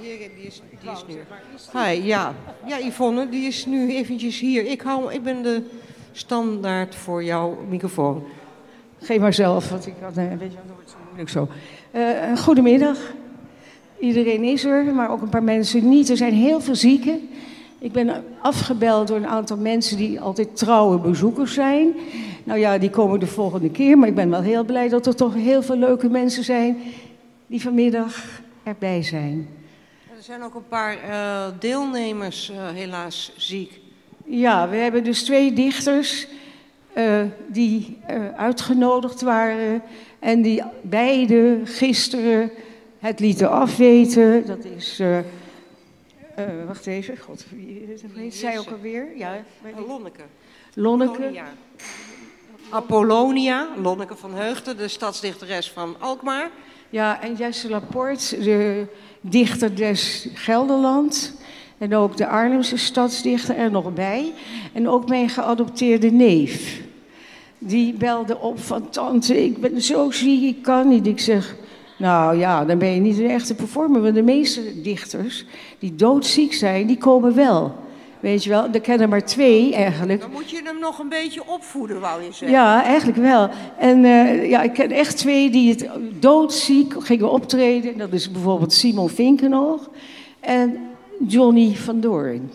hier, die is, die is nu. Hi, ja. Ja, Yvonne, die is nu eventjes hier. Ik, hou, ik ben de standaard voor jouw microfoon. Geef maar zelf, want ik had een beetje het zo moeilijk zo. Uh, goedemiddag. Iedereen is er, maar ook een paar mensen niet. Er zijn heel veel zieken. Ik ben afgebeld door een aantal mensen die altijd trouwe bezoekers zijn. Nou ja, die komen de volgende keer, maar ik ben wel heel blij dat er toch heel veel leuke mensen zijn die vanmiddag erbij zijn. Er zijn ook een paar uh, deelnemers uh, helaas ziek. Ja, we hebben dus twee dichters uh, die uitgenodigd waren en die beide gisteren het lieten afweten. Dat is wacht even, god, wie heet zij ook alweer? Ja, Lonneke. Lonneke. Apollonia, Lonneke van Heugden, de stadsdichteres van Alkmaar. Ja, en Jesse Laporte, de dichter des Gelderland. En ook de Arnhemse stadsdichter er nog bij. En ook mijn geadopteerde neef. Die belde op van tante, ik ben zo ziek, ik kan niet. Ik zeg, nou ja, dan ben je niet een echte performer. Want de meeste dichters die doodziek zijn, die komen wel. Weet je wel, er kennen maar twee eigenlijk. Dan moet je hem nog een beetje opvoeden, wou je zeggen. Ja, eigenlijk wel. En uh, ja, ik ken echt twee die het doodziek gingen optreden. Dat is bijvoorbeeld Simon Vinkenoog en Johnny van Doorn.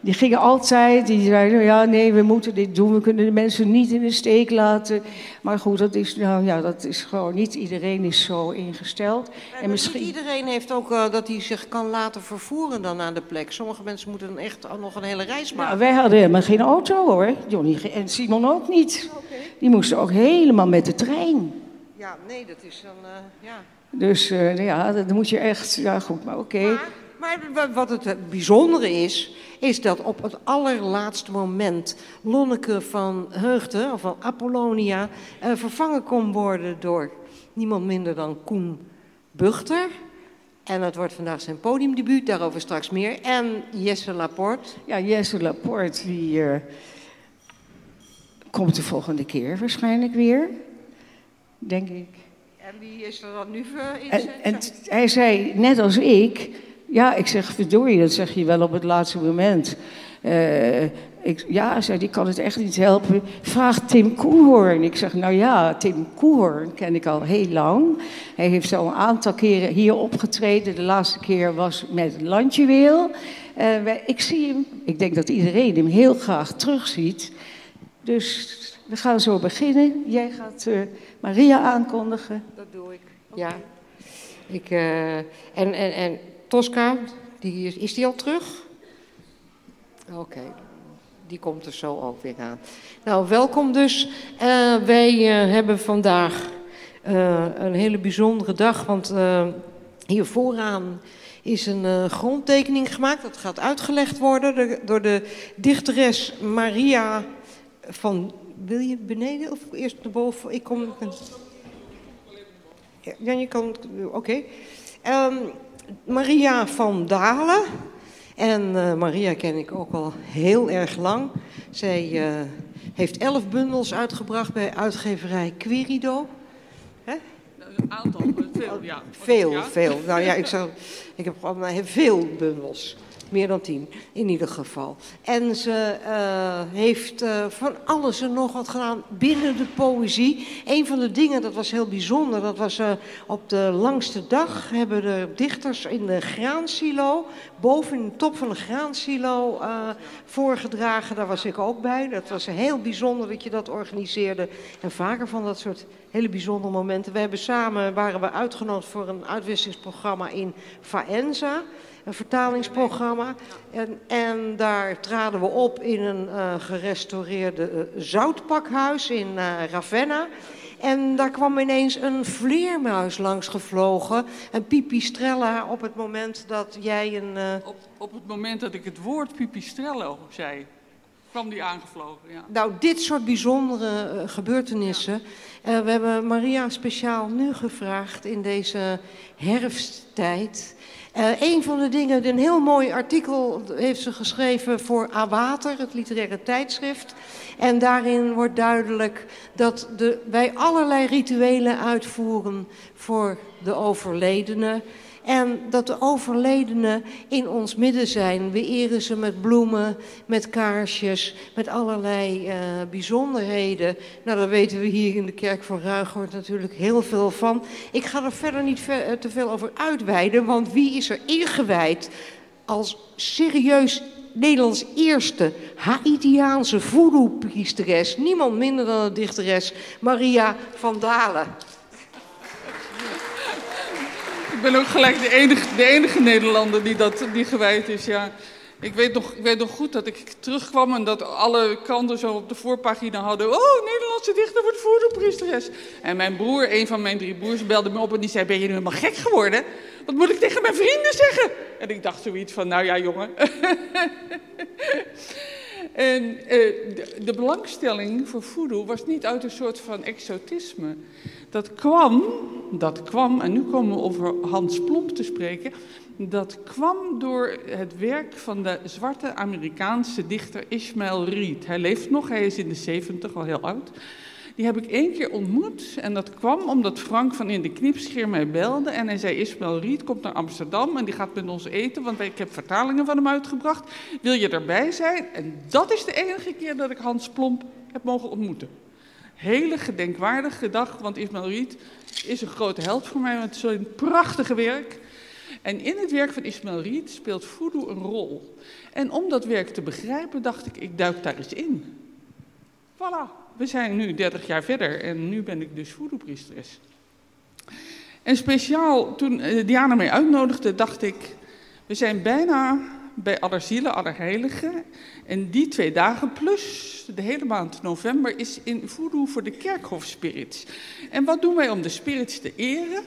Die gingen altijd, die zeiden, ja nee, we moeten dit doen, we kunnen de mensen niet in de steek laten. Maar goed, dat is, nou, ja, dat is gewoon, niet iedereen is zo ingesteld. en misschien... Niet iedereen heeft ook uh, dat hij zich kan laten vervoeren dan aan de plek. Sommige mensen moeten dan echt nog een hele reis maken. Nou, wij hadden helemaal geen auto hoor, Johnny en Simon ook niet. Okay. Die moesten ook helemaal met de trein. Ja, nee, dat is dan, uh, ja. Dus uh, ja, dat moet je echt, ja goed, maar oké. Okay. Maar, maar wat het bijzondere is, is dat op het allerlaatste moment Lonneke van Heugden, of van Apollonia, uh, vervangen kon worden door niemand minder dan Koen Buchter. En het wordt vandaag zijn podiumdebuut, daarover straks meer. En Jesse Laporte. Ja, Jesse Laporte, die uh, komt de volgende keer waarschijnlijk weer, denk ik. En wie is er dan nu in? En, en hij zei, net als ik, ja, ik zeg, verdorie, dat zeg je wel op het laatste moment. Uh, ik, ja, zei die kan het echt niet helpen. Vraag Tim Koehoorn. Ik zeg, nou ja, Tim Koehoorn ken ik al heel lang. Hij heeft al een aantal keren hier opgetreden. De laatste keer was met Landjeweel. Uh, ik zie hem, ik denk dat iedereen hem heel graag terugziet. Dus we gaan zo beginnen. Jij gaat uh, Maria aankondigen. Dat doe ik, ja. Ik, en, en, en Tosca, die is, die al terug? Oké, die komt er zo ook weer aan. Nou, welkom dus. Uh, wij uh, hebben vandaag uh, een hele bijzondere dag, want hier vooraan is een grondtekening gemaakt. Dat gaat uitgelegd worden de, door de dichteres Maria van... Wil je beneden of eerst naar boven? Ik kom... Ja, je kan... Oké. Um, Maria van Dalen. En uh, Maria ken ik ook al heel erg lang. Zij uh, heeft elf bundels uitgebracht bij uitgeverij Querido. Hè? Een aantal, veel, ja. Veel, veel. Nou ja, ik, zou, ik heb gewoon veel bundels. Meer dan tien, in ieder geval. En ze uh, heeft uh, van alles en nog wat gedaan binnen de poëzie. Een van de dingen, dat was heel bijzonder, dat was uh, op de langste dag... hebben de dichters in de graansilo, boven in de top van de graansilo voorgedragen. Daar was ik ook bij. Dat was heel bijzonder dat je dat organiseerde. En vaker van dat soort hele bijzondere momenten. We hebben samen, waren we uitgenodigd voor een uitwisselingsprogramma in Faenza een vertalingsprogramma. En, en daar traden we op in een uh, gerestaureerde uh, zoutpakhuis in uh, Ravenna. En daar kwam ineens een vleermuis langs gevlogen. Een pipistrella op het moment dat jij een... Op, op het moment dat ik het woord pipistrella zei kwam die aangevlogen. Ja. Nou, dit soort bijzondere uh, gebeurtenissen. Ja. Uh, we hebben Maria speciaal nu gevraagd in deze herfsttijd. Uh, een van de dingen, een heel mooi artikel heeft ze geschreven voor A-Water, het literaire tijdschrift. En daarin wordt duidelijk dat de, wij allerlei rituelen uitvoeren voor de overledene. En dat de overledenen in ons midden zijn. We eren ze met bloemen, met kaarsjes, met allerlei uh, bijzonderheden. Nou, daar weten we hier in de kerk van Ruigoort natuurlijk heel veel van. Ik ga er verder niet ver, te veel over uitweiden, want wie is er ingewijd als serieus Nederlands eerste Haitiaanse voodoo-priesteres. Niemand minder dan de dichteres Maria van Dalen. Ik ben ook gelijk de enige, de enige Nederlander die, dat, die gewijd is, ja. Ik weet, nog, ik weet nog goed dat ik terugkwam en dat alle kranten zo op de voorpagina hadden. Oh, Nederlandse dichter wordt voodoo-priesteres. En mijn broer, een van mijn drie broers, belde me op en die zei, ben je nu helemaal gek geworden? Wat moet ik tegen mijn vrienden zeggen? En ik dacht zoiets van, nou ja, jongen. en eh, de, de, belangstelling voor voodoo was niet uit een soort van exotisme. Dat kwam, dat kwam, en nu komen we over Hans Plomp te spreken. Dat kwam door het werk van de zwarte Amerikaanse dichter Ishmael Reed. Hij leeft nog, hij is in de 70, al heel oud. Die heb ik één keer ontmoet en dat kwam omdat Frank van in de knipscheer mij belde en hij zei Ismael Riet komt naar Amsterdam en die gaat met ons eten, want ik heb vertalingen van hem uitgebracht. Wil je erbij zijn? En dat is de enige keer dat ik Hans Plomp heb mogen ontmoeten. Hele gedenkwaardige dag, want Ismael Riet is een grote held voor mij met zo'n prachtige werk. En in het werk van Ismael Riet speelt voodoo een rol. En om dat werk te begrijpen dacht ik, ik duik daar eens in. Voilà we zijn nu 30 jaar verder en nu ben ik dus voodoo-priesteres. En speciaal toen eh, Diana mij uitnodigde, dacht ik, we zijn bijna bij Allerzielen, Allerheiligen. En die twee dagen plus de hele maand november is in voodoo voor de kerkhofspirits. En wat doen wij om de spirits te eren?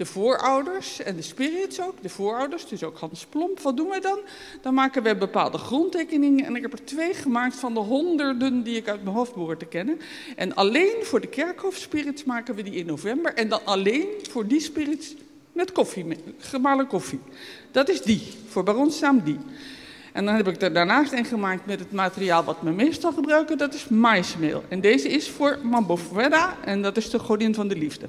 de voorouders en de spirits ook, de voorouders, dus ook Hans Plomp. Wat doen wij dan? Dan maken we bepaalde grondtekeningen en ik heb er twee gemaakt van de honderden die ik uit mijn hoofd behoor te kennen. En alleen voor de kerkhofspirits maken we die in november en dan alleen voor die spirits met koffie, gemalen koffie. Dat is die, voor Baronsaam die. En dan heb ik er daarnaast een gemaakt met het materiaal wat we meestal gebruiken, dat is maismeel. En deze is voor Mambofweda en dat is de godin van de liefde.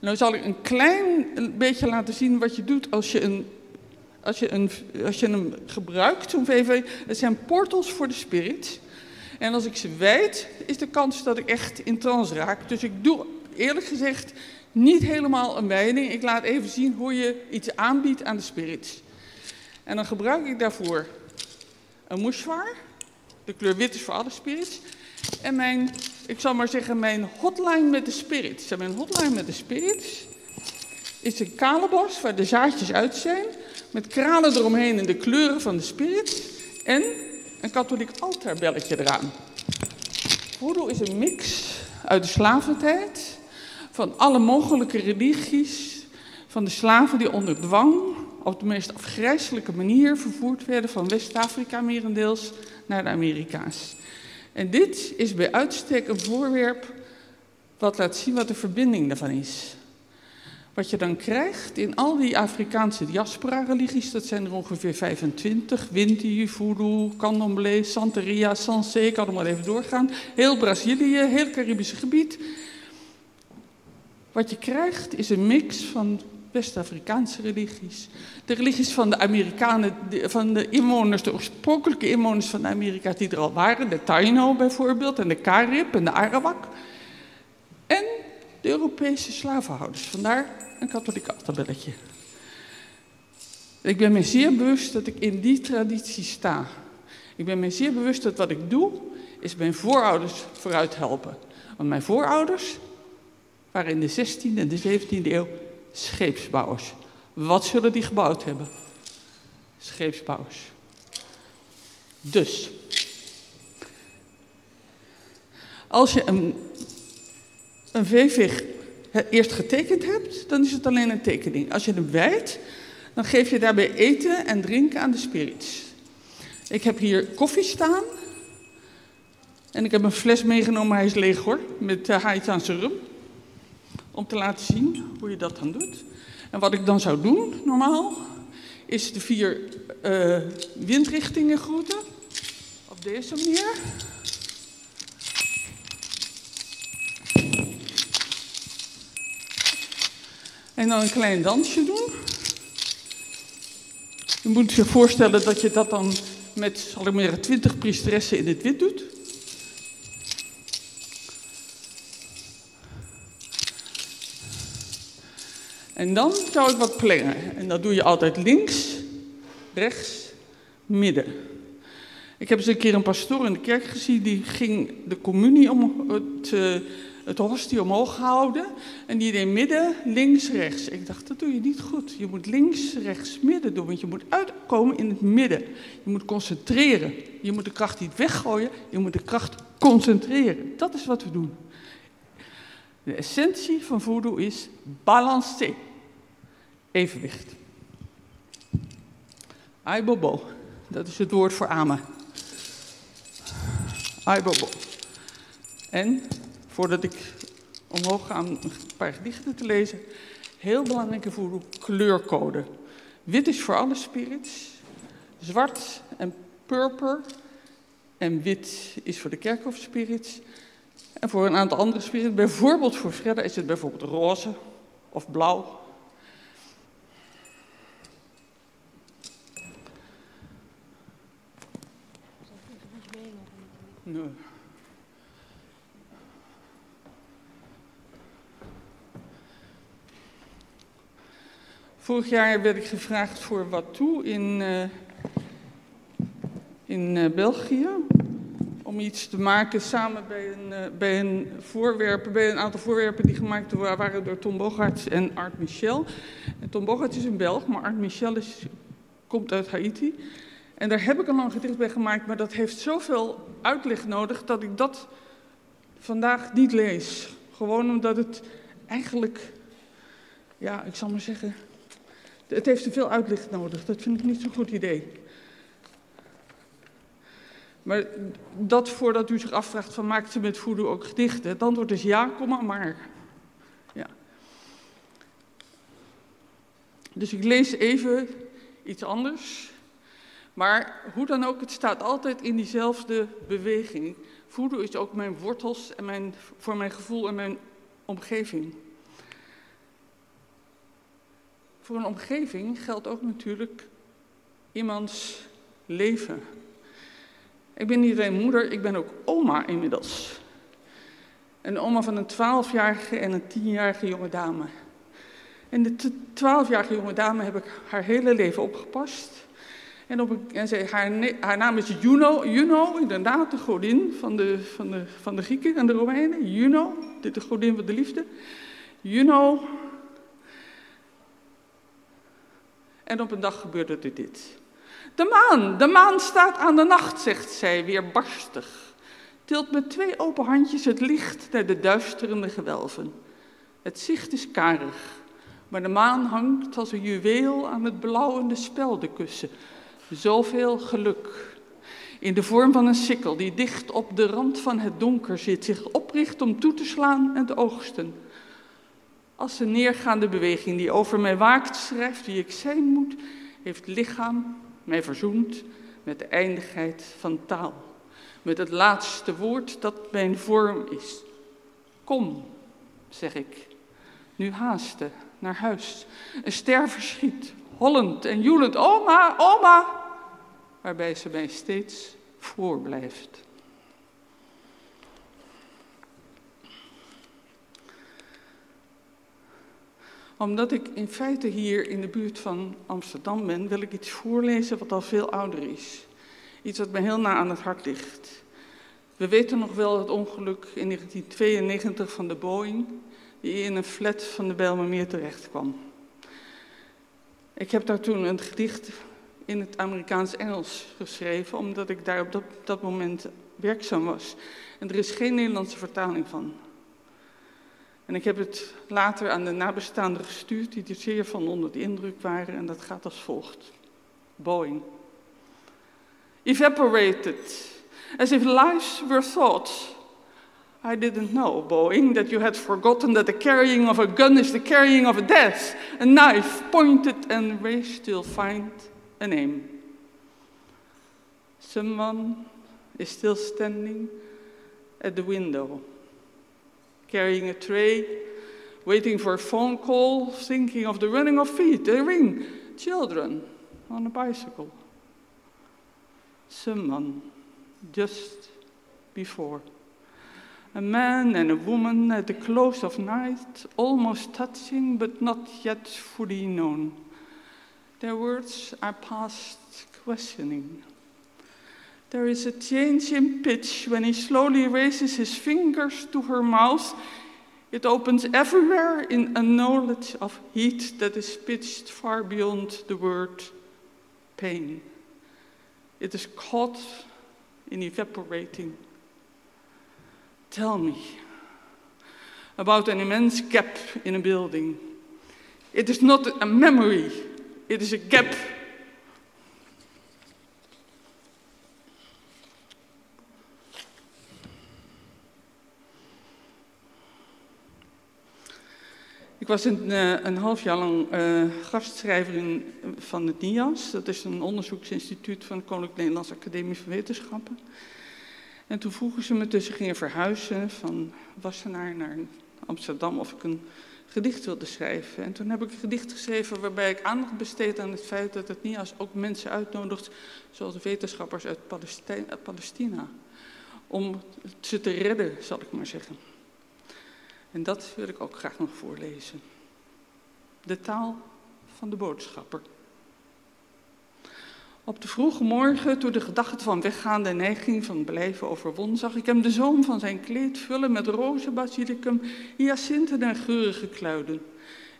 Nou zal ik een klein beetje laten zien wat je doet als je, een, als je, een, als je hem gebruikt, zo'n VV. Het zijn portals voor de spirit. En als ik ze wijd, is de kans dat ik echt in trance raak. Dus ik doe eerlijk gezegd niet helemaal een wijding. Ik laat even zien hoe je iets aanbiedt aan de spirits. En dan gebruik ik daarvoor een mouchoir. De kleur wit is voor alle spirits. En mijn, ik zal maar zeggen, mijn hotline met de spirits. En mijn hotline met de spirits is een kalebos waar de zaadjes uit zijn. Met kralen eromheen in de kleuren van de spirits. En een katholiek altaarbelletje eraan. Voodoo is een mix uit de slaventijd. Van alle mogelijke religies. Van de slaven die onder dwang op de meest afgrijzelijke manier vervoerd werden van West-Afrika merendeels naar de Amerika's. En dit is bij uitstek een voorwerp wat laat zien wat de verbinding daarvan is. Wat je dan krijgt in al die Afrikaanse diaspora-religies, dat zijn er ongeveer 25. Winti, Voodoo, Candomblé, Santeria, Sansé, ik kan er maar even doorgaan. Heel Brazilië, heel Caribische gebied. Wat je krijgt is een mix van West-Afrikaanse religies. De religies van de Amerikanen, van de inwoners, de oorspronkelijke inwoners van de Amerika's die er al waren. De Taino bijvoorbeeld, en de Carib en de Arawak. En de Europese slavenhouders. Vandaar een katholiek tabelletje. Ik ben me zeer bewust dat ik in die traditie sta. Ik ben me zeer bewust dat wat ik doe, is mijn voorouders vooruit helpen. Want mijn voorouders waren in de 16e en de 17e eeuw scheepsbouwers. Wat zullen die gebouwd hebben? Scheepsbouwers. Dus, als je een, een VV eerst getekend hebt, dan is het alleen een tekening. Als je hem wijdt, dan geef je daarbij eten en drinken aan de spirits. Ik heb hier koffie staan. En ik heb een fles meegenomen, hij is leeg hoor, met uh, Haitiaanse rum om te laten zien hoe je dat dan doet. En wat ik dan zou doen, normaal, is de vier uh, windrichtingen groeten. Op deze manier. En dan een klein dansje doen. Je moet je voorstellen dat je dat dan met, zal ik maar zeggen, 20 priesteressen in het wit doet. En dan zou ik wat plengen. En dat doe je altijd links, rechts, midden. Ik heb eens een keer een pastoor in de kerk gezien, die ging de communie om het, uh, het hostie omhoog houden. En die deed midden, links, rechts. Ik dacht, dat doe je niet goed. Je moet links, rechts, midden doen, want je moet uitkomen in het midden. Je moet concentreren. Je moet de kracht niet weggooien, je moet de kracht concentreren. Dat is wat we doen. De essentie van voodoo is balancer. Evenwicht. Aibobo, dat is het woord voor amen. Aibobo. En, voordat ik omhoog ga om een paar gedichten te lezen, heel belangrijke voodoo, kleurcode. Wit is voor alle spirits, zwart en purper en wit is voor de kerkhofspirits. En voor een aantal andere spirits, bijvoorbeeld voor Fredda, is het bijvoorbeeld roze of blauw. Vorig jaar werd ik gevraagd voor wat toe in, uh, in uh, België om iets te maken samen bij een, uh, bij een voorwerp, bij een aantal voorwerpen die gemaakt waren door Tom Bogarts en Art Michel. En Tom Bogarts is een Belg, maar Art Michel komt uit Haiti. En daar heb ik een gedicht bij gemaakt, maar dat heeft zoveel uitleg nodig dat ik dat vandaag niet lees. Gewoon omdat het eigenlijk, ja, ik zal maar zeggen, het heeft te veel uitleg nodig. Dat vind ik niet zo'n goed idee. Maar dat voordat u zich afvraagt van maakt ze met voodoo ook gedichten? Het antwoord is ja, komma, maar. Ja. Dus ik lees even iets anders. Maar hoe dan ook, het staat altijd in diezelfde beweging. Voodoo is ook mijn wortels en mijn, voor mijn gevoel en mijn omgeving. Voor een omgeving geldt ook natuurlijk iemands leven. Ik ben niet alleen moeder, ik ben ook oma inmiddels. Een oma van een twaalfjarige en een tienjarige jonge dame. En de twaalfjarige jonge dame heb ik haar hele leven opgepast. En, op en zij, haar, haar, naam is Juno, Juno, inderdaad de godin van de, van, de, van de Grieken en de Romeinen. Juno, dit de godin van de liefde. Juno. En op een dag gebeurde er dit. De maan, de maan staat aan de nacht, zegt zij weer barstig. Tilt met twee open handjes het licht naar de duisterende gewelven. Het zicht is karig, maar de maan hangt als een juweel aan het blauwende speldenkussen. Zoveel geluk. In de vorm van een sikkel die dicht op de rand van het donker zit, zich opricht om toe te slaan en te oogsten. Als een neergaande beweging die over mij waakt, schrijft wie ik zijn moet, heeft lichaam mij verzoend met de eindigheid van taal. Met het laatste woord dat mijn vorm is. Kom, zeg ik, nu haasten naar huis. Een ster verschiet, hollend en joelend, oma, oma, waarbij ze mij steeds voorblijft. Omdat ik in feite hier in de buurt van Amsterdam ben, wil ik iets voorlezen wat al veel ouder is. Iets wat me heel na aan het hart ligt. We weten nog wel het ongeluk in 1992 van de Boeing, die in een flat van de Bijlmermeer terecht kwam. Ik heb daar toen een gedicht in het Amerikaans-Engels geschreven, omdat ik daar op dat, moment werkzaam was. En er is geen Nederlandse vertaling van. En ik heb het later aan de nabestaanden gestuurd, die er zeer van onder de indruk waren. En dat gaat als volgt. Boeing. Evaporated, as if lives were thoughts. I didn't know, Boeing, that you had forgotten that the carrying of a gun is the carrying of a death. A knife pointed and raised till find an aim. Someone is still standing at the window carrying a tray waiting for a phone call, thinking of the running of feet. They ring. Children on a bicycle. Someone just before. A man and a woman at the close of night, almost touching but not yet fully known. Their words are past questioning. There is a change in pitch when he slowly raises his fingers to her mouth. It opens everywhere in a knowledge of heat that is pitched far beyond the word pain. It is caught in evaporating. Tell me about an immense gap in a building. It is not a memory, it is a gap Ik was een, uh, een half jaar lang uh, gastschrijver in, van het NIAS. Dat is een onderzoeksinstituut van de Koninklijke Nederlandse Academie van Wetenschappen. En toen vroegen ze me tussen gingen verhuizen van Wassenaar naar Amsterdam of ik een gedicht wilde schrijven. En toen heb ik een gedicht geschreven waarbij ik aandacht besteed aan het feit dat het NIAS ook mensen uitnodigt, zoals wetenschappers uit Palestina om ze te redden, zal ik maar zeggen. En dat wil ik ook graag nog voorlezen. De taal van de boodschapper. Op de vroege morgen, toen de gedachte van weggaande neiging van blijven overwon, zag ik hem de zoom van zijn kleed vullen met rozen, basilicum, hyacinten en geurige kluiden.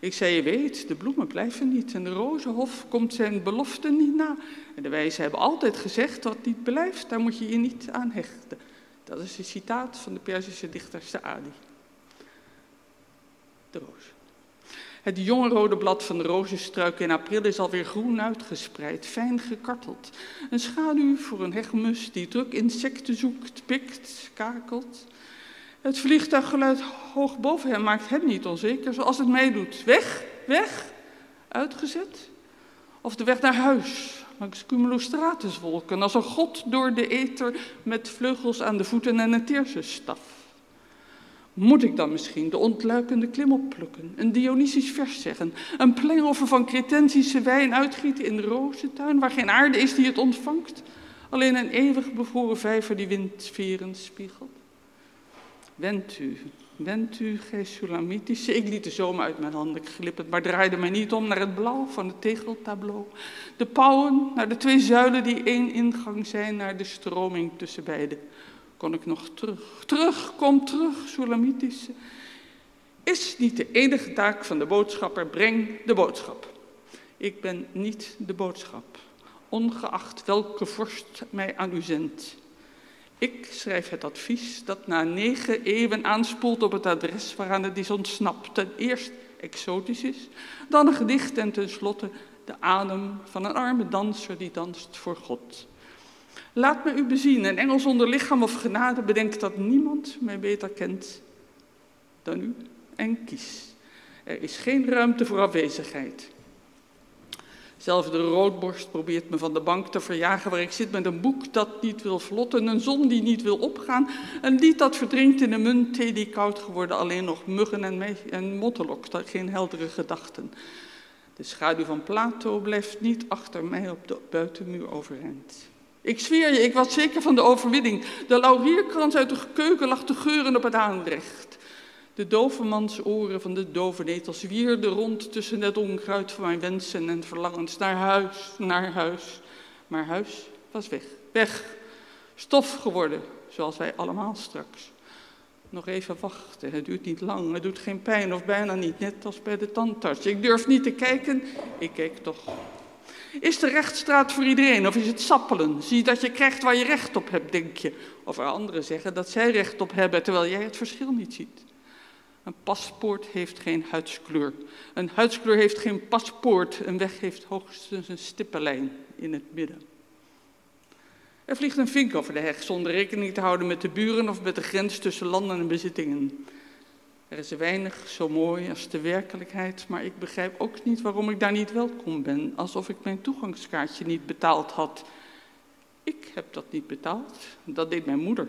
Ik zei, je weet, de bloemen blijven niet en de rozenhof komt zijn belofte niet na. En de wijzen hebben altijd gezegd, wat niet blijft, daar moet je je niet aan hechten. Dat is een citaat van de Perzische dichter Saadi de roos. Het jonge rode blad van de rozenstruik in april is alweer groen uitgespreid, fijn gekarteld. Een schaduw voor een hegmus die druk insecten zoekt, pikt, kakelt. Het vliegtuiggeluid hoog boven hem maakt hem niet onzeker, zoals het mij doet. Weg, weg, uitgezet. Of de weg naar huis, langs cumulostratuswolken, als een god door de ether met vleugels aan de voeten en een teersenstaf. Moet ik dan misschien de ontluikende klim plukken, een Dionysisch vers zeggen, een plengoffer van cretensische wijn uitgieten in de rozentuin, waar geen aarde is die het ontvangt, alleen een eeuwig bevroren vijver die windsferen spiegelt? Went u, went u, gij Sulamitische, ik liet de zomer uit mijn handen glippen, maar draaide mij niet om naar het blauw van het tegeltableau. De pauwen naar de twee zuilen die één ingang zijn naar de stroming tussen beiden kon ik nog terug. Terug, kom terug, Sulamitische. Is niet de enige taak van de boodschapper, breng de boodschap. Ik ben niet de boodschap, ongeacht welke vorst mij aan u zendt. Ik schrijf het advies dat na negen eeuwen aanspoelt op het adres waaraan het is ontsnapt. Ten eerste exotisch is, dan een gedicht en tenslotte de adem van een arme danser die danst voor God. Laat me u bezien, een engel zonder lichaam of genade bedenkt dat niemand mij beter kent dan u en kies. Er is geen ruimte voor afwezigheid. Zelfs de roodborst probeert me van de bank te verjagen waar ik zit met een boek dat niet wil vlotten, een zon die niet wil opgaan, een lied dat verdrinkt in een munt, thee die koud geworden, alleen nog muggen en, en motten lokt, geen heldere gedachten. De schaduw van Plato blijft niet achter mij op de buitenmuur overeind. Ik zweer je, ik was zeker van de overwinning. De laurierkrans uit de keuken lag te geuren op het aanrecht. De dovemans oren van de dovenetels wierden rond tussen het onkruid van mijn wensen en verlangens naar huis, naar huis. Maar huis was weg, weg, stof geworden, zoals wij allemaal straks. Nog even wachten, het duurt niet lang, het doet geen pijn of bijna niet, net als bij de tandarts. Ik durf niet te kijken, ik keek toch. Is de rechtsstraat voor iedereen of is het sappelen? Zie dat je krijgt waar je recht op hebt, denk je. Of er anderen zeggen dat zij recht op hebben terwijl jij het verschil niet ziet. Een paspoort heeft geen huidskleur. Een huidskleur heeft geen paspoort. Een weg heeft hoogstens een stippenlijn in het midden. Er vliegt een vink over de heg zonder rekening te houden met de buren of met de grens tussen landen en bezittingen. Er is weinig zo mooi als de werkelijkheid, maar ik begrijp ook niet waarom ik daar niet welkom ben, alsof ik mijn toegangskaartje niet betaald had. Ik heb dat niet betaald, dat deed mijn moeder.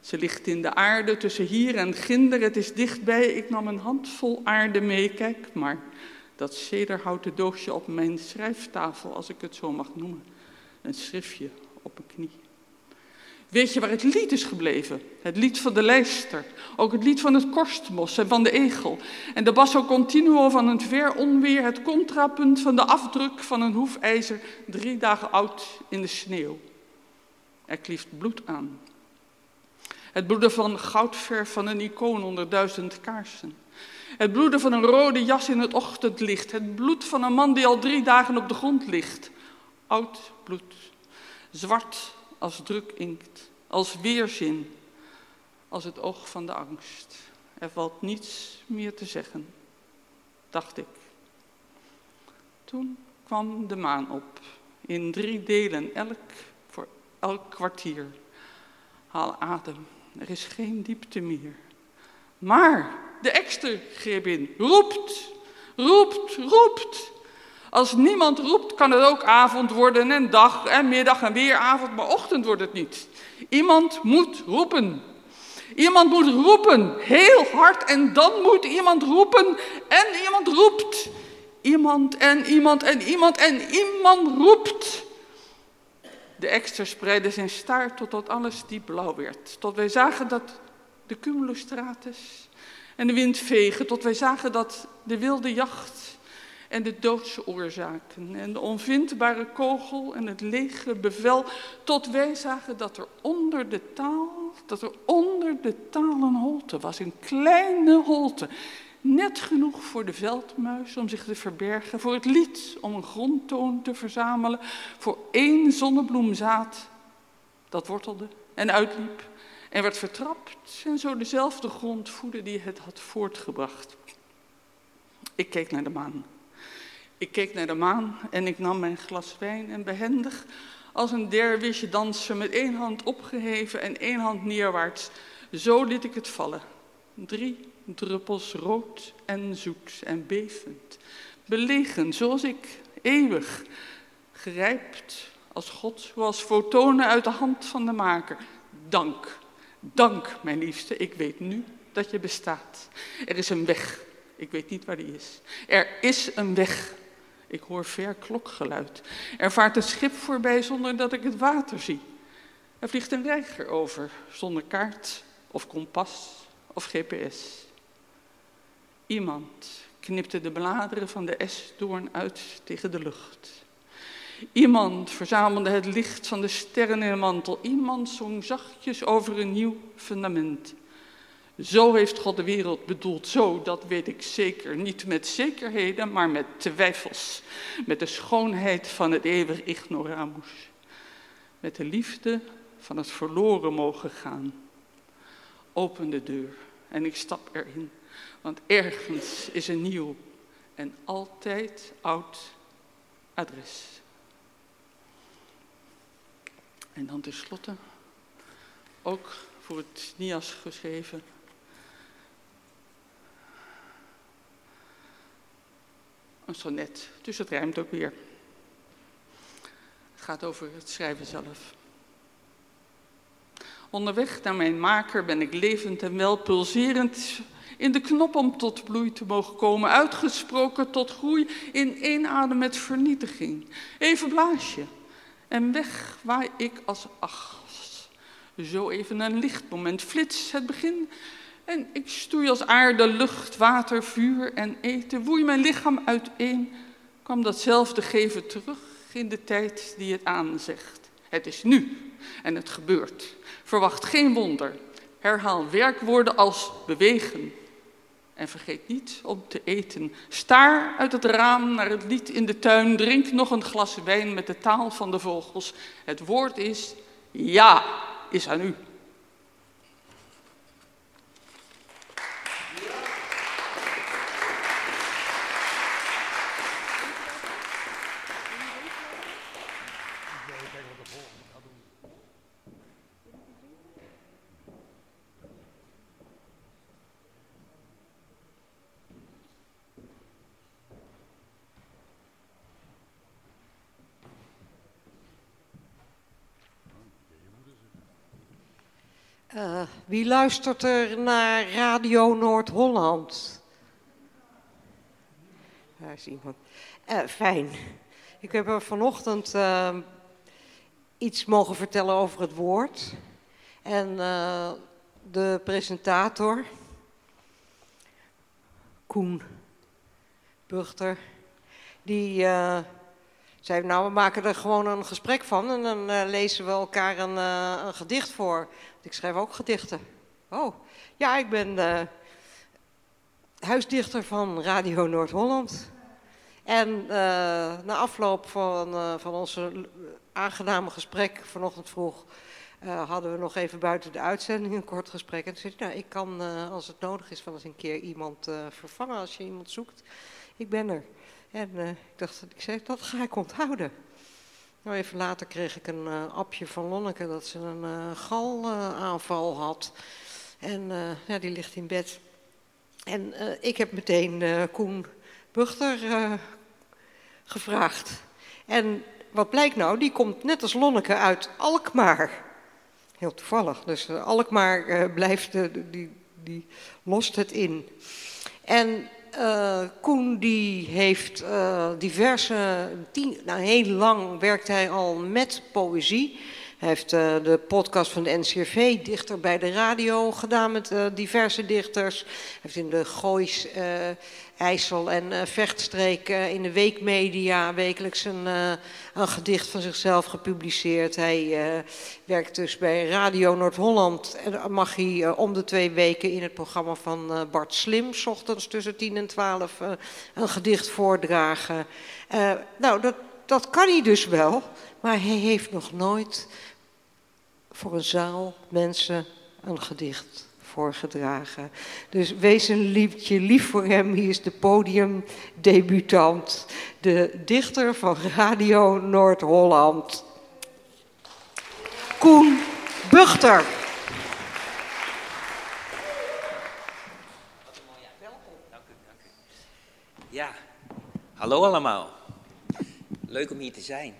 Ze ligt in de aarde tussen hier en ginder. Het is dichtbij. Ik nam een handvol aarde mee. Kijk maar, dat zederhouten doosje op mijn schrijftafel, als ik het zo mag noemen. Een schriftje op mijn knie. Weet je waar het lied is gebleven? Het lied van de lijster. Ook het lied van het korstmos en van de egel. En de basso continuo van het ver onweer. Het contrapunt van de afdruk van een hoefijzer. Drie dagen oud in de sneeuw. Er klieft bloed aan. Het bloeden van goudverf van een icoon onder duizend kaarsen. Het bloeden van een rode jas in het ochtendlicht. Het bloed van een man die al drie dagen op de grond ligt. Oud bloed. Zwart als druk inkt. Als weerzin. Als het oog van de angst. Er valt niets meer te zeggen, dacht ik. Toen kwam de maan op. In drie delen, elk voor elk kwartier. Haal adem. Er is geen diepte meer. Maar de ekster greep in. Roept, roept, roept. Als niemand roept, kan het ook avond worden en dag en middag en weer avond, maar ochtend wordt het niet. Iemand moet roepen. Iemand moet roepen, heel hard, en dan moet iemand roepen en iemand roept. Iemand en iemand en iemand en iemand roept. De ekster spreidde zijn staart totdat alles diep blauw werd. Tot wij zagen dat de cumulostratus en de wind vegen. Tot wij zagen dat de wilde jacht en de doodse oorzaken en de onvindbare kogel en het lege bevel. Tot wij zagen dat er onder de taal, dat er onder de taal een holte was. Een kleine holte. Net genoeg voor de veldmuis om zich te verbergen, voor het lied om een grondtoon te verzamelen, voor één zonnebloemzaad dat wortelde en uitliep en werd vertrapt en zo dezelfde grond voedde die het had voortgebracht. Ik keek naar de maan. Ik keek naar de maan en ik nam mijn glas wijn en behendig als een derwisje danser met één hand opgeheven en één hand neerwaarts. Zo liet ik het vallen. Drie druppels rood en zoet en bevend. Belegen, zoals ik, eeuwig. Gerijpt als God, zoals fotonen uit de hand van de maker. Dank, dank, mijn liefste, ik weet nu dat je bestaat. Er is een weg, ik weet niet waar die is. Er is een weg. Ik hoor ver klokgeluid. Er vaart een schip voorbij zonder dat ik het water zie. Er vliegt een reiger over, zonder kaart of kompas of GPS. Iemand knipte de bladeren van de esdoorn uit tegen de lucht. Iemand verzamelde het licht van de sterren in de mantel. Iemand zong zachtjes over een nieuw fundament. Zo heeft God de wereld bedoeld. Zo, dat weet ik zeker. Niet met zekerheden, maar met twijfels. Met de schoonheid van het eeuwig ignoramus. Met de liefde van het verloren mogen gaan. Open de deur en ik stap erin. Want ergens is een nieuw en altijd oud adres. En dan tenslotte, ook voor het NIAS geschreven. Een sonnet, dus het rijmt ook weer. Het gaat over het schrijven zelf. Onderweg naar mijn maker ben ik levend en wel pulserend in de knop om tot bloei te mogen komen, uitgesproken tot groei in één adem met vernietiging. Even blaasje en weg waar ik als as. Zo even een lichtmoment, flits het begin en ik stoei als aarde, lucht, water, vuur en eten. Woei mijn lichaam uiteen, kwam datzelfde geven terug in de tijd die het aanzegt. Het is nu en het gebeurt. Verwacht geen wonder. Herhaal werkwoorden als bewegen, en vergeet niet om te eten. Staar uit het raam naar het lied in de tuin. Drink nog een glas wijn met de taal van de vogels. Het woord is ja, is aan u. Uh, wie luistert er naar Radio Noord-Holland? Daar is iemand. Uh, fijn. Ik heb er vanochtend uh, iets mogen vertellen over het woord. En de presentator, Koen Buchter, die zei, nou we maken er gewoon een gesprek van en dan uh, lezen we elkaar een, uh, een, gedicht voor. Ik schrijf ook gedichten. Oh, ja, ik ben huisdichter van Radio Noord-Holland. En na afloop van, van onze aangename gesprek vanochtend vroeg... hadden we nog even buiten de uitzending een kort gesprek. En toen zei ik, nou, ik kan als het nodig is wel eens een keer iemand vervangen als je iemand zoekt. Ik ben er. En uh, ik dacht, ik zei, dat ga ik onthouden. Nou, even later kreeg ik een uh, appje van Lonneke dat ze een uh, galaanval had. En ja, die ligt in bed. En ik heb meteen Koen Buchter gevraagd. En wat blijkt nou, die komt net als Lonneke uit Alkmaar. Heel toevallig. Dus Alkmaar blijft, die, die lost het in. En uh, Koen die heeft uh, diverse, tien, nou heel lang werkt hij al met poëzie. Hij heeft uh, de podcast van de NCRV, Dichter bij de Radio, gedaan met diverse dichters. Hij heeft in de Goois IJssel en uh, Vechtstreek uh, in de weekmedia wekelijks een, uh, een, gedicht van zichzelf gepubliceerd. Hij werkt dus bij Radio Noord-Holland en mag hij om de twee weken in het programma van Bart Slim, s ochtends tussen 10 en 12, een gedicht voordragen. nou, dat, dat kan hij dus wel, maar hij heeft nog nooit voor een zaal mensen een gedicht voorgedragen. Dus wees een liefje lief voor hem. Hier is de podiumdebutant, de dichter van Radio Noord-Holland. Koen Buchter. Ja, hallo allemaal. Leuk om hier te zijn.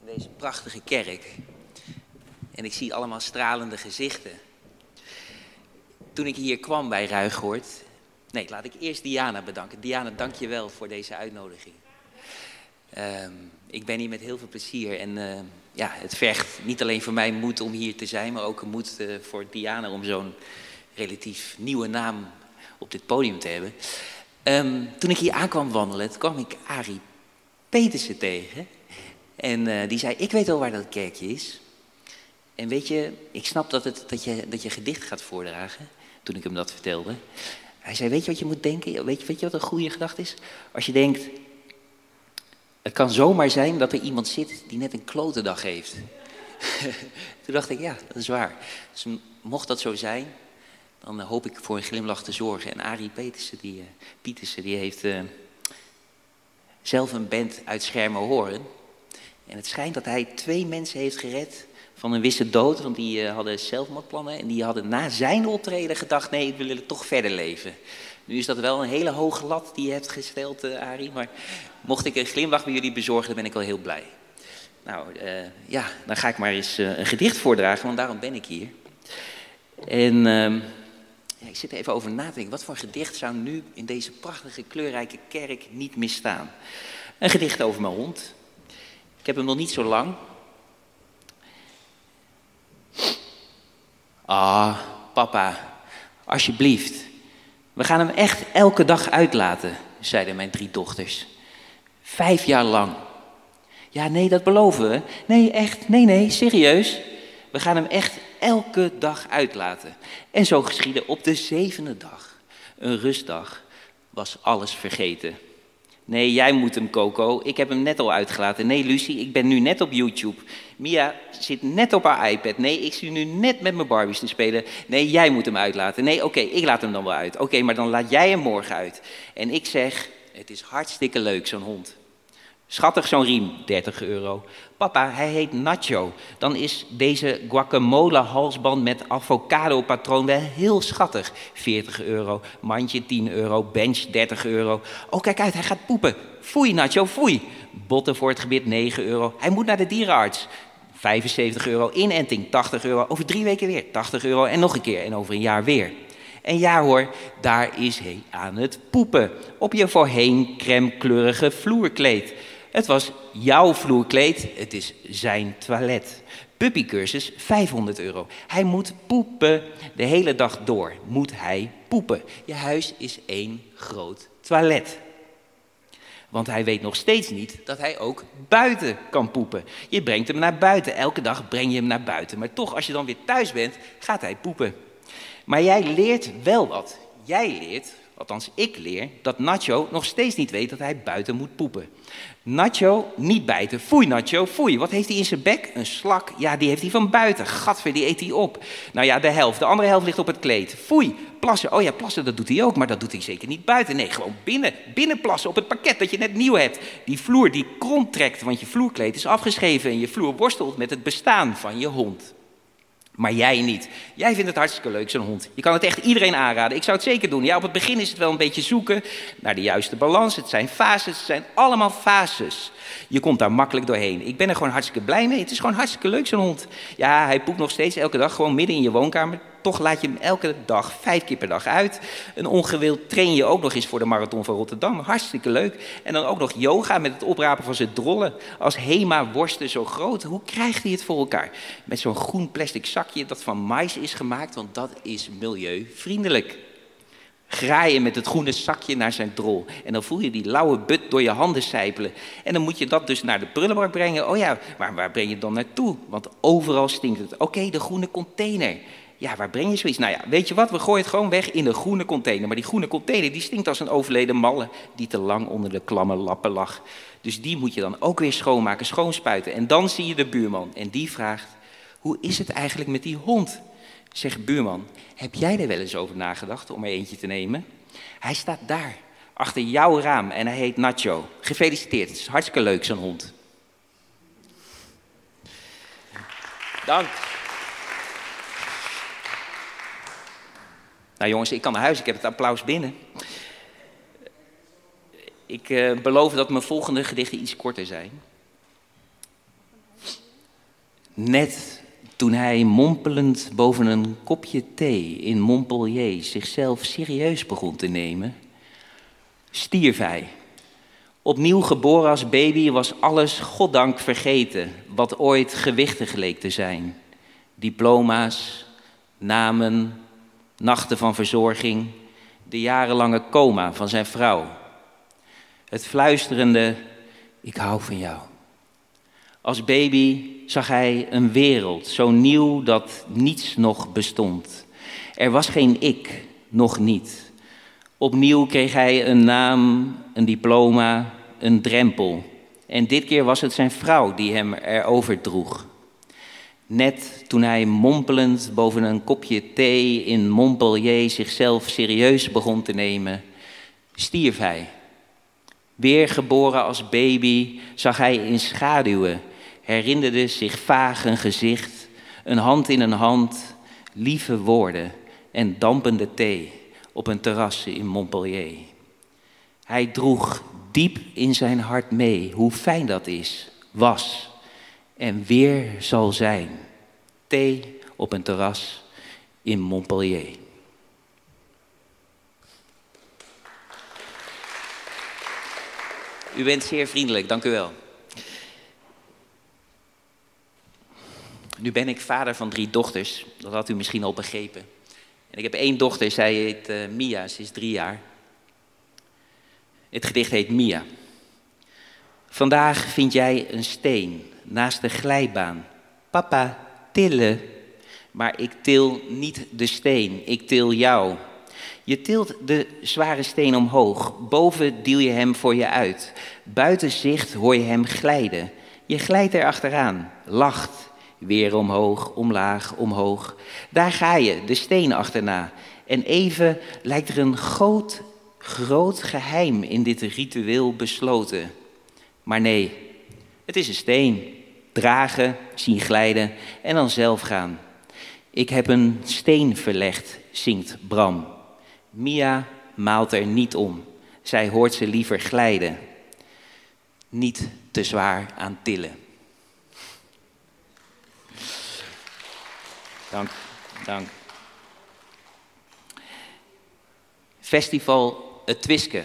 In deze prachtige kerk. En ik zie allemaal stralende gezichten toen ik hier kwam bij Ruigoord. Nee, laat ik eerst Diana bedanken. Diana, dank je wel voor deze uitnodiging. Uh, ik ben hier met heel veel plezier. En uh, ja, het vergt niet alleen voor mij moed om hier te zijn, maar ook moed uh, voor Diana om zo'n relatief nieuwe naam op dit podium te hebben. Um, toen ik hier aankwam wandelen, kwam ik Arie Petersen tegen. En uh, die zei, ik weet wel waar dat kerkje is. En weet je, ik snap dat, het, dat, je, dat je gedicht gaat voordragen toen ik hem dat vertelde. Hij zei, weet je wat je moet denken? Weet je, weet je wat een goede gedachte is? Als je denkt, het kan zomaar zijn dat er iemand zit die net een klote dag heeft. Toen dacht ik, ja, dat is waar. Dus mocht dat zo zijn, dan hoop ik voor een glimlach te zorgen. En Arie Petersen, die, uh, Pietersen, die heeft uh, zelf een band uit Schermerhoorn. En het schijnt dat hij twee mensen heeft gered van een wisse dood, want die uh, hadden zelfmoordplannen. En die hadden na zijn optreden gedacht, nee, we willen toch verder leven. Nu is dat wel een hele hoge lat die je hebt gesteld, uh, Arie. Maar mocht ik een glimlach bij jullie bezorgen, dan ben ik al heel blij. Nou, uh, ja, dan ga ik maar eens een gedicht voordragen, want daarom ben ik hier. En ehm, ja, ik zit er even over na te denken. Wat voor gedicht zou nu in deze prachtige, kleurrijke kerk niet misstaan? Een gedicht over mijn hond. Ik heb hem nog niet zo lang, Ah, papa, alsjeblieft. We gaan hem echt elke dag uitlaten, zeiden mijn drie dochters. Vijf jaar lang. Ja, nee, dat beloven we. Nee, echt, nee, nee, serieus. We gaan hem echt elke dag uitlaten. En zo geschiedde op de zevende dag, een rustdag, was alles vergeten. Nee, jij moet hem, Coco. Ik heb hem net al uitgelaten. Nee, Lucie, ik ben nu net op YouTube. Mia zit net op haar iPad. Nee, ik zie nu net met mijn Barbies te spelen. Nee, jij moet hem uitlaten. Nee, oké, ik laat hem dan wel uit. Oké, maar dan laat jij hem morgen uit. En ik zeg, het is hartstikke leuk, zo'n hond. Schattig zo'n riem, 30 euro. Papa, hij heet Nacho. Dan is deze guacamole halsband met avocado patroon wel heel schattig. 40 euro, mandje 10 euro, bench 30 euro. Oh, kijk uit, hij gaat poepen. Foei, Nacho, foei. Botten voor het gebit 9 euro. Hij moet naar de dierenarts. 75 euro. Inenting 80 euro. Over drie weken weer 80 euro. En nog een keer. En over een jaar weer. En ja hoor, daar is hij aan het poepen. Op je voorheen crème-kleurige vloerkleed. Het was jouw vloerkleed, het is zijn toilet. Puppycursus 500 euro. Hij moet poepen. De hele dag door moet hij poepen. Je huis is één groot toilet. Want hij weet nog steeds niet dat hij ook buiten kan poepen. Je brengt hem naar buiten. Elke dag breng je hem naar buiten. Maar toch, als je dan weer thuis bent, gaat hij poepen. Maar jij leert wel wat. Jij leert, althans ik leer, dat Nacho nog steeds niet weet dat hij buiten moet poepen. Nacho, niet bijten. Foei, Nacho, foei. Wat heeft hij in zijn bek? Een slak. Ja, die heeft hij van buiten. Gadver, die eet hij op. Nou ja, de helft. De andere helft ligt op het kleed. Foei, plassen. Oh ja, plassen, dat doet hij ook. Maar dat doet hij zeker niet buiten. Nee, gewoon binnen. Binnen plassen op het pakket dat je net nieuw hebt. Die vloer die krom trekt, want je vloerkleed is afgeschreven. En je vloer worstelt met het bestaan van je hond. Maar jij niet. Jij vindt het hartstikke leuk, zo'n hond. Je kan het echt iedereen aanraden. Ik zou het zeker doen. Ja, op het begin is het wel een beetje zoeken naar de juiste balans. Het zijn fases, het zijn allemaal fases. Je komt daar makkelijk doorheen. Ik ben er gewoon hartstikke blij mee. Het is gewoon hartstikke leuk, zo'n hond. Ja, hij poept nog steeds elke dag gewoon midden in je woonkamer. Toch laat je hem elke dag, vijf keer per dag uit. Een ongewild train je ook nog eens voor de Marathon van Rotterdam. Hartstikke leuk. En dan ook nog yoga met het oprapen van zijn drollen. Als Hema worsten zo groot. Hoe krijgt hij het voor elkaar? Met zo'n groen plastic zakje dat van mais is gemaakt, want dat is milieuvriendelijk graaien met het groene zakje naar zijn drol. En dan voel je die lauwe but door je handen sijpelen. En dan moet je dat dus naar de prullenbak brengen. Oh ja, waar, waar breng je dan naartoe? Want overal stinkt het. Oké, de groene container. Ja, waar breng je zoiets? Nou ja, weet je wat? We gooien het gewoon weg in de groene container. Maar die groene container die stinkt als een overleden malle die te lang onder de klamme lappen lag. Dus die moet je dan ook weer schoonmaken, schoonspuiten. En dan zie je de buurman en die vraagt: Hoe is het eigenlijk met die hond? Zeg buurman, heb jij er wel eens over nagedacht om er eentje te nemen? Hij staat daar, achter jouw raam en hij heet Nacho. Gefeliciteerd, het is hartstikke leuk, zo'n hond. Dank. Nou jongens, ik kan naar huis, ik heb het applaus binnen. Ik uh, beloof dat mijn volgende gedichten iets korter zijn. Net toen hij mompelend boven een kopje thee in Montpellier zichzelf serieus begon te nemen, stierf hij. Opnieuw geboren als baby was alles, goddank, vergeten wat ooit gewichtig leek te zijn. Diploma's, namen, nachten van verzorging, de jarenlange coma van zijn vrouw. Het fluisterende, ik hou van jou. Als baby zag hij een wereld, zo nieuw dat niets nog bestond. Er was geen ik, nog niet. Opnieuw kreeg hij een naam, een diploma, een drempel. En dit keer was het zijn vrouw die hem erover droeg. Net toen hij mompelend boven een kopje thee in Montpellier zichzelf serieus begon te nemen, stierf hij. Weer geboren als baby zag hij in schaduwen herinnerde zich vaag een gezicht, een hand in een hand, lieve woorden en dampende thee op een terras in Montpellier. Hij droeg diep in zijn hart mee hoe fijn dat is, was en weer zal zijn. Thee op een terras in Montpellier. U bent zeer vriendelijk, dank u wel. Nu ben ik vader van drie dochters, dat had u misschien al begrepen. En ik heb één dochter, zij heet uh, Mia, ze is drie jaar. Het gedicht heet Mia. Vandaag vind jij een steen naast de glijbaan. Papa, tillen. Maar ik til niet de steen, ik til jou. Je tilt de zware steen omhoog, boven duw je hem voor je uit. Buiten zicht hoor je hem glijden. Je glijdt er achteraan, lacht Weer omhoog, omlaag, omhoog. Daar ga je, de steen achterna. En even lijkt er een groot, groot geheim in dit ritueel besloten. Maar nee, het is een steen. Dragen, zien glijden en dan zelf gaan. Ik heb een steen verlegd, zingt Bram. Mia maalt er niet om. Zij hoort ze liever glijden. Niet te zwaar aan tillen. Dank, dank. Festival Het Twiske.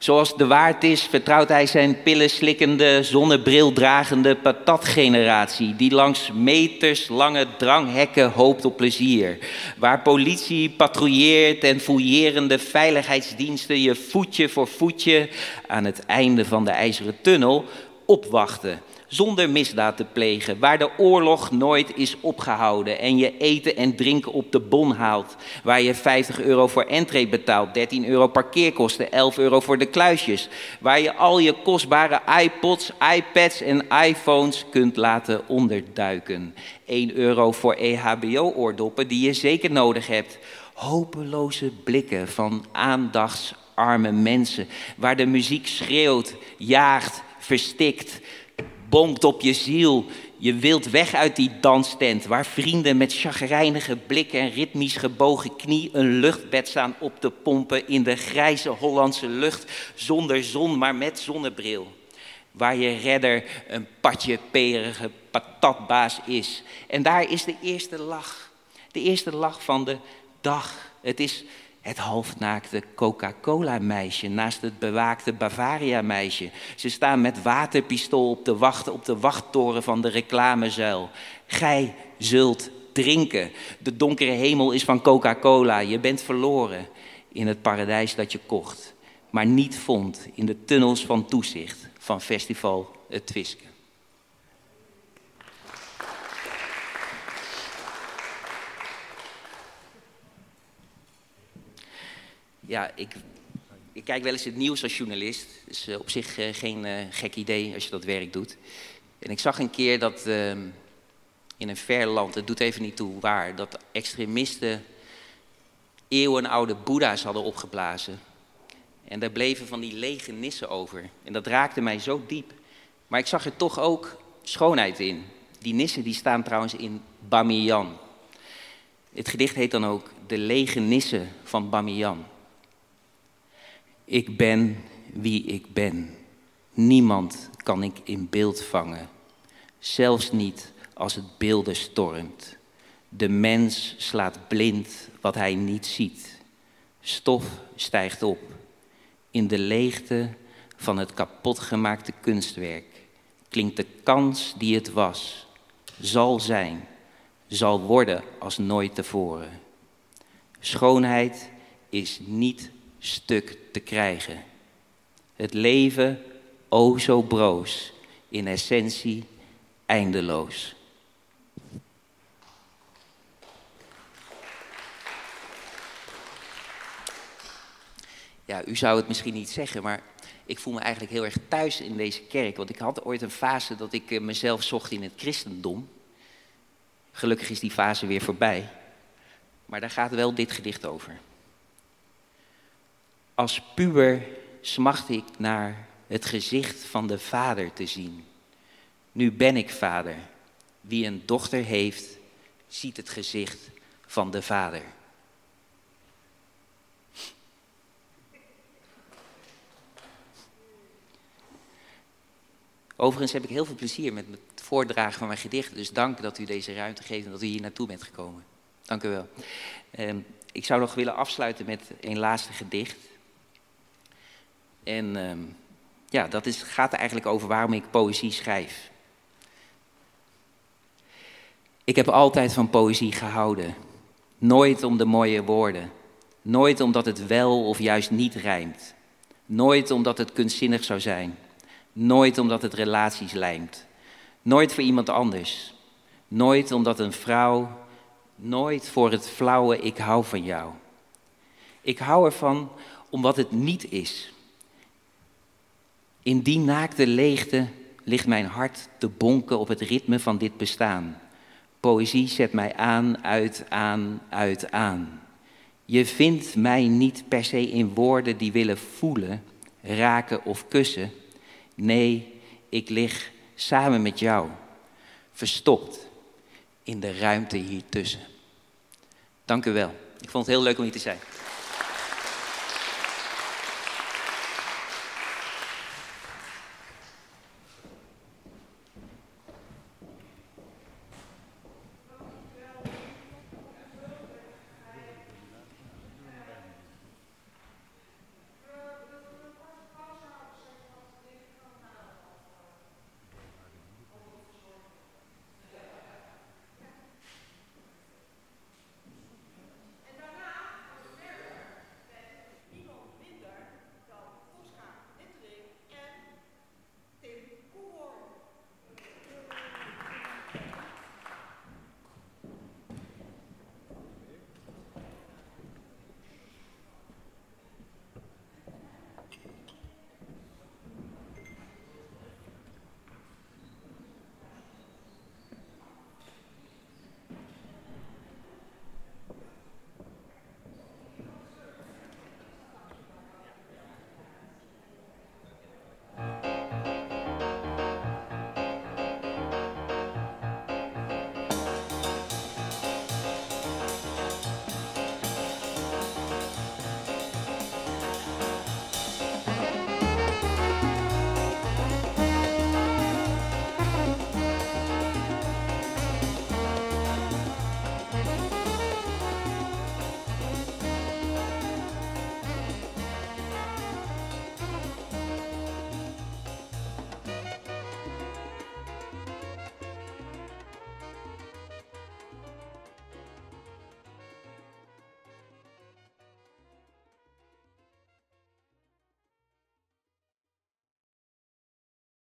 Zoals de waard is, vertrouwt hij zijn pillenslikkende, zonnebrildragende patatgeneratie, die langs meterslange dranghekken hoopt op plezier. Waar politie patrouilleert en fouillerende veiligheidsdiensten je voetje voor voetje aan het einde van de ijzeren tunnel opwachten zonder misdaad te plegen, waar de oorlog nooit is opgehouden en je eten en drinken op de bon haalt, waar je 50 euro voor entree betaalt, 13 euro parkeerkosten, 11 euro voor de kluisjes, waar je al je kostbare iPods, iPads en iPhones kunt laten onderduiken. 1 euro voor EHBO-oordoppen die je zeker nodig hebt. Hopeloze blikken van aandachtsarme mensen, waar de muziek schreeuwt, jaagt, verstikt bonkt op je ziel. Je wilt weg uit die danstent waar vrienden met chagrijnige blikken en ritmisch gebogen knie een luchtbed staan op te pompen in de grijze Hollandse lucht zonder zon, maar met zonnebril. Waar je redder een patje perige patatbaas is. En daar is de eerste lach. De eerste lach van de dag. Het is het halfnaakte Coca-Cola-meisje naast het bewaakte Bavaria-meisje. Ze staan met waterpistool op de wacht op de wachttoren van de reclamezuil. Gij zult drinken. De donkere hemel is van Coca-Cola. Je bent verloren in het paradijs dat je kocht, maar niet vond in de tunnels van toezicht van Festival Het Twiske. Ja, ik, ik kijk wel eens het nieuws als journalist. is uh, op zich uh, geen uh, gek idee als je dat werk doet. En ik zag een keer dat ehm, in een ver land, het doet even niet toe waar, dat extremisten eeuwenoude boeddha's hadden opgeblazen. En daar bleven van die lege nissen over. En dat raakte mij zo diep. Maar ik zag er toch ook schoonheid in. Die nissen die staan trouwens in Bamiyan. Het gedicht heet dan ook De lege nissen van Bamiyan. Ik ben wie ik ben. Niemand kan ik in beeld vangen, zelfs niet als het beelden stormt. De mens slaat blind wat hij niet ziet. Stof stijgt op. In de leegte van het kapotgemaakte kunstwerk klinkt de kans die het was, zal zijn, zal worden als nooit tevoren. Schoonheid is niet stuk te krijgen. Het leven, o zo broos, in essentie eindeloos. Ja, u zou het misschien niet zeggen, maar ik voel me eigenlijk heel erg thuis in deze kerk. Want ik had ooit een fase dat ik eh, mezelf zocht in het christendom. Gelukkig is die fase weer voorbij. Maar daar gaat wel dit gedicht over. Als puber smachtte ik naar het gezicht van de vader te zien. Nu ben ik vader. Wie een dochter heeft, ziet het gezicht van de vader. Overigens heb ik heel veel plezier met het voordragen van mijn gedichten. Dus dank dat u deze ruimte geeft en dat u hier naartoe bent gekomen. Dank u wel. Ehm, ik zou nog willen afsluiten met een laatste gedicht. En uh, ja, dat is, gaat eigenlijk over waarom ik poëzie schrijf. Ik heb altijd van poëzie gehouden. Nooit om de mooie woorden. Nooit omdat het wel of juist niet rijmt. Nooit omdat het kunstzinnig zou zijn. Nooit omdat het relaties lijmt. Nooit voor iemand anders. Nooit omdat een vrouw. Nooit voor het flauwe ik hou van jou. Ik hou ervan omdat het niet is. In die naakte leegte ligt mijn hart te bonken op het ritme van dit bestaan. Poëzie zet mij aan, uit, aan, uit, aan. Je vindt mij niet per se in woorden die willen voelen, raken of kussen. Nee, ik lig samen met jou, verstopt in de ruimte hier tussen. Dank u wel. Ik vond het heel leuk om hier te zijn.